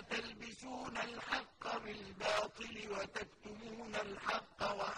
تلبسون الحق بالباطل وتكتمون الحق وأنتم